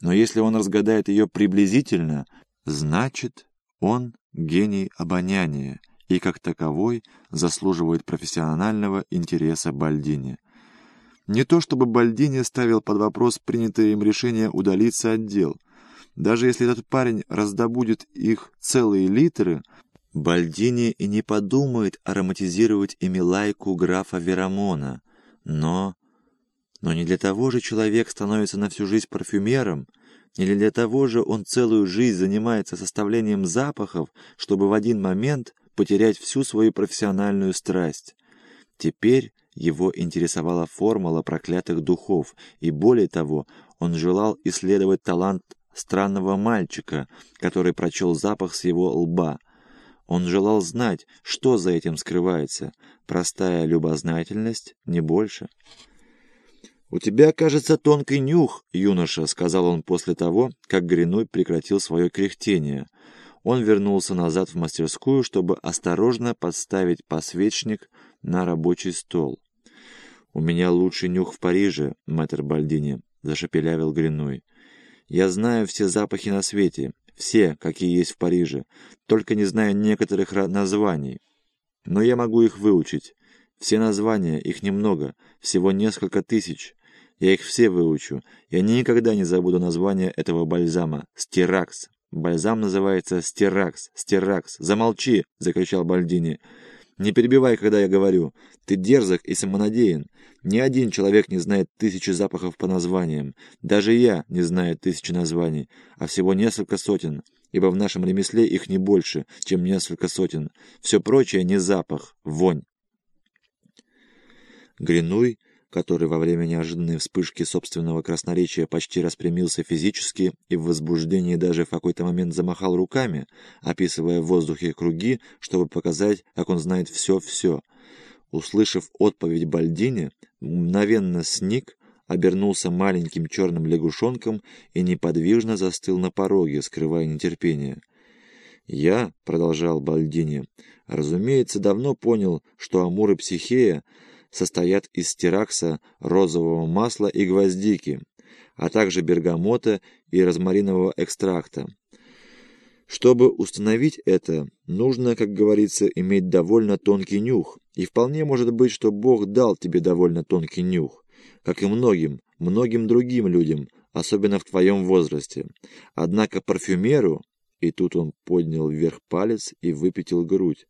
но если он разгадает ее приблизительно, значит, он гений обоняния и как таковой заслуживает профессионального интереса Бальдини. Не то чтобы Бальдини ставил под вопрос принятое им решение удалиться от дел. Даже если этот парень раздобудет их целые литры, Бальдини и не подумает ароматизировать ими лайку графа Верамона. Но... Но не для того же человек становится на всю жизнь парфюмером, не для того же он целую жизнь занимается составлением запахов, чтобы в один момент потерять всю свою профессиональную страсть. Теперь его интересовала формула проклятых духов, и более того, он желал исследовать талант странного мальчика, который прочел запах с его лба. Он желал знать, что за этим скрывается. Простая любознательность, не больше. «У тебя, кажется, тонкий нюх, юноша», — сказал он после того, как Гринуй прекратил свое кряхтение. Он вернулся назад в мастерскую, чтобы осторожно подставить посвечник на рабочий стол. «У меня лучший нюх в Париже, мэтр Бальдини», — зашепелявил Гринуй. «Я знаю все запахи на свете, все, какие есть в Париже, только не знаю некоторых названий. Но я могу их выучить. Все названия, их немного, всего несколько тысяч. Я их все выучу. Я никогда не забуду название этого бальзама. Стиракс. Бальзам называется Стиракс. Стиракс. Замолчи, закричал Бальдини. Не перебивай, когда я говорю. Ты дерзок и самонадеян. Ни один человек не знает тысячи запахов по названиям. Даже я не знаю тысячи названий, а всего несколько сотен, ибо в нашем ремесле их не больше, чем несколько сотен. Все прочее не запах, вонь. Гринуй который во время неожиданной вспышки собственного красноречия почти распрямился физически и в возбуждении даже в какой-то момент замахал руками, описывая в воздухе круги, чтобы показать, как он знает все-все. Услышав отповедь Бальдини, мгновенно сник, обернулся маленьким черным лягушонком и неподвижно застыл на пороге, скрывая нетерпение. «Я», — продолжал Бальдини, — «разумеется, давно понял, что Амур и Психея — состоят из стиракса, розового масла и гвоздики, а также бергамота и розмаринового экстракта. Чтобы установить это, нужно, как говорится, иметь довольно тонкий нюх, и вполне может быть, что Бог дал тебе довольно тонкий нюх, как и многим, многим другим людям, особенно в твоем возрасте. Однако парфюмеру, и тут он поднял вверх палец и выпятил грудь,